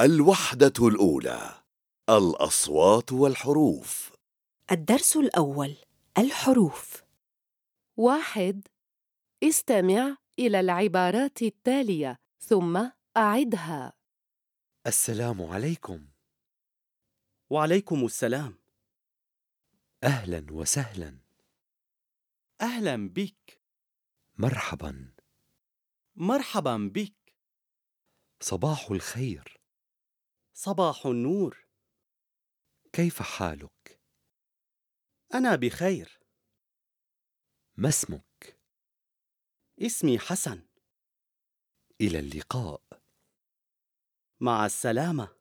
الوحدة الأولى الأصوات والحروف. الدرس الأول الحروف. واحد استمع إلى العبارات التالية ثم أعدها. السلام عليكم. وعليكم السلام. أهلا وسهلا. أهلا بك. مرحبا. مرحبا بك. صباح الخير. صباح النور. كيف حالك؟ أنا بخير. ما اسمك؟ اسمي حسن. إلى اللقاء. مع السلامة.